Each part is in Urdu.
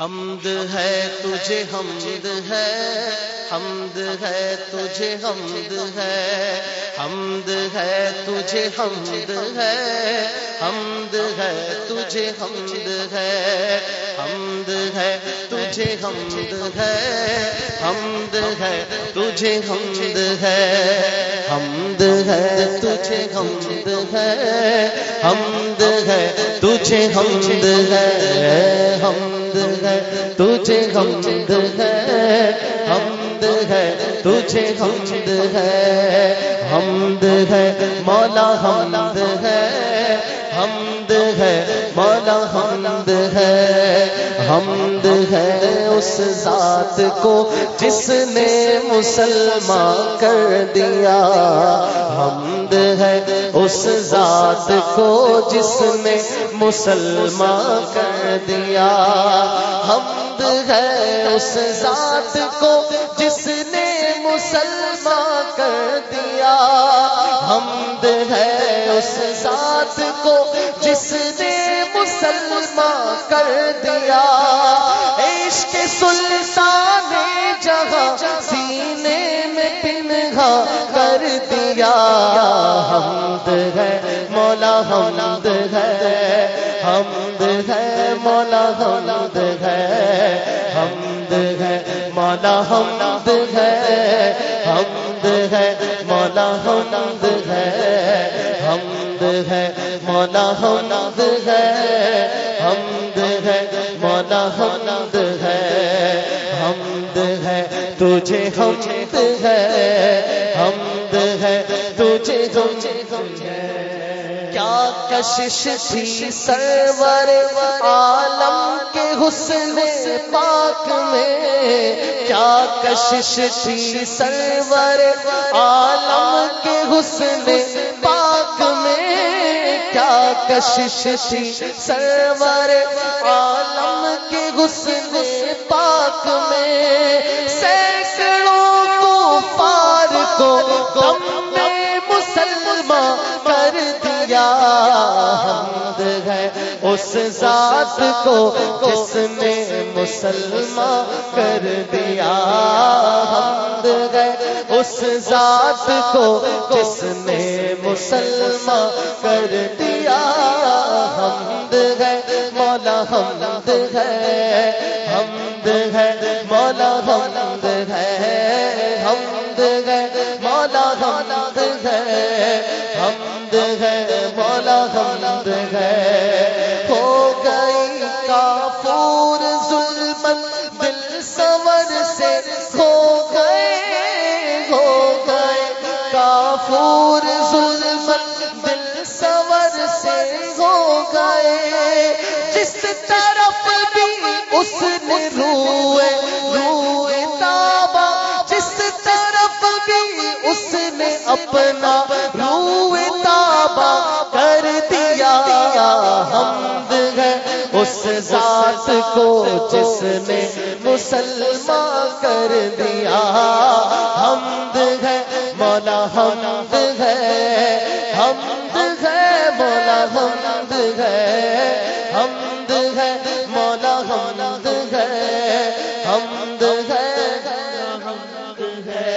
حمد ہے تجھے حمد ہے حمد ہے تجھے حمد ہے حمد ہے تجھے حمد ہے حمد ہے تجھے حمد ہے حمد ہے تجھے حمد ہے حمد ہے تجھے حمد ہے حمد ہے تجھے حمد ہے حمد ہے تجھے حمد ہے حمد ہے، تجھے حمد ہے حمد ہے، تجھے حمد ہے حمد ہے، مولا حمد ہے حمد ہے، مولا حمد ہے حمد ہے اس ذات کو جس نے مسلمان کر دیا۔ اس ذات کو جس نے مسلمان کر دیا۔ حمد ہے اس ذات کو جس نے مسلمان کر دیا۔ حمد ہے اس ذات کو جس نے مسلمان کر دیا۔ عشق سلطان جہاں سینے میں پنہا کر دیا۔ ہے مولا حمد ہے حمد ہے مولا حمد ہے حمد ہے مولا حمد ہے حمد ہے مولا حمد ہے حمد ہے مولا حمد ہے حمد ہے مولا حمد ہے حمد ہے تجھے حمد ہے حمد ہے تجھے حمد کیا کشش تھی سرور عالم کے حسن پاک میں؟ کیا کشش تھی سرور عالم کے حسن پاک میں؟ کیا کشش تھی سرور عالم کے حسن پاک میں؟ سینکڑوں کو پار کو دیا حمد ہے اس ذات کو جس نے مسلمان کر دیا۔ حمد ہے اس ذات کو جس نے مسلمان کر دیا۔ حمد ہے مولا، حمد ہے۔ حمد ہے مولا، حمد ہے۔ حمد ہے مولا، حمد ہو گئے ہو گئے۔ کافور ظلمت دل سور سے ہو گئے۔ جس طرف بھی اس نے روئے روئے تابا جس طرف بھی اس نے اپنا اس ذات کو جس نے مسلمان کر دیا۔ حمد ہے مولا، حمد ہے حمد ہے مولا، حمد ہے حمد ہے مولا، حمد ہے حمد ہے حمد ہے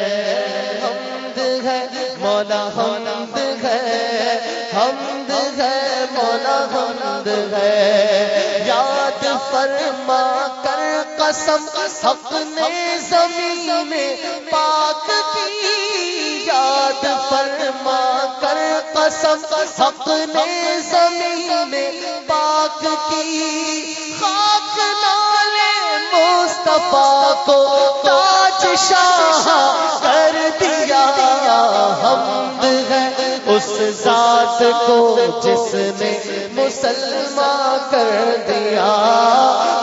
حمد ہے مولا، حمد ہے حمد ہے مولا، حمد ہے۔ فرما کر قسم، حق نے زمین میں پاک کی یاد فرما کر قسم، حق نے زمین میں پاک کی خاک نالے مصطفیٰ کو تاج شاہ ذات کو جس نے مسلمان کر دیا۔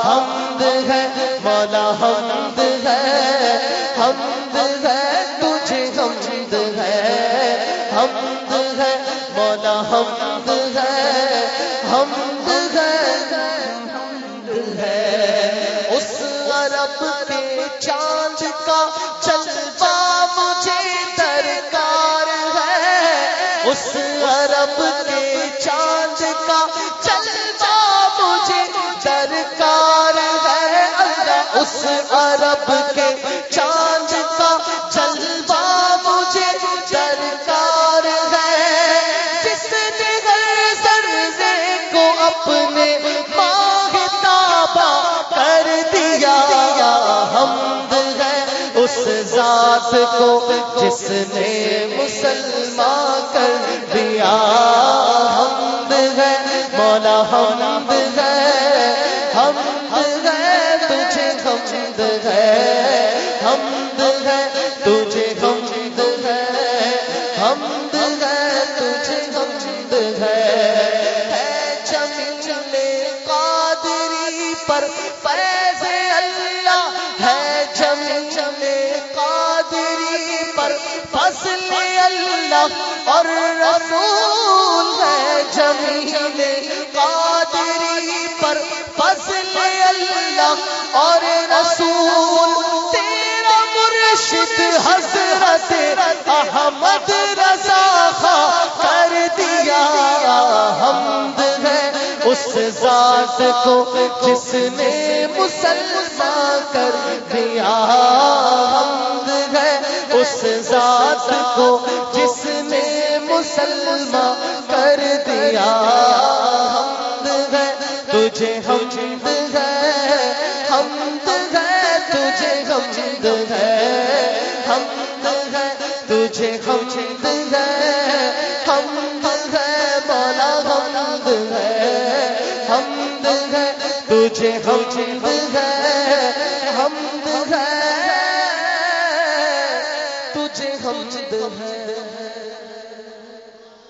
حمد ہے، مولا حمد ہے حمد ہے، تجھے حمد ہے۔ حمد ہے، مولا حمد ہے حمد ہے حمد ہے۔ اس عرب کے چاند کا چلوا اس عرب کے چاند کا چلوا مجھے درکار ہے عرب کے چاند کا جلوہ مجھے درکار ہے۔ جس نے ہر سر کو اپنے ذات کو جس نے مسلمان کر دیا، حمد ہے، مولا حمد ہے حمد ہے، تجھے حمد ہے حمد ہے، تجھے حمد ہے حمد ہے، تجھے حمد ہے۔ ہے جمیل قادری پر فیض اللہ اور رسول ہے جمیل قادری پر فضل اللہ اور رسول تیرا مرشد حضرت احمد رضا کر دیا حمد ہے اس ذات کو جس نے مسلمان کر دیا مسلمان کر دیا حمد ہے تجھے حمد ہے حمد ہے تجھے حمد ہے حمد ہے تجھے حمد ہے حمد ہے مولا حمد ہے حمد ہے تجھے حمد ہے حمد ہے تجھے حمد ہے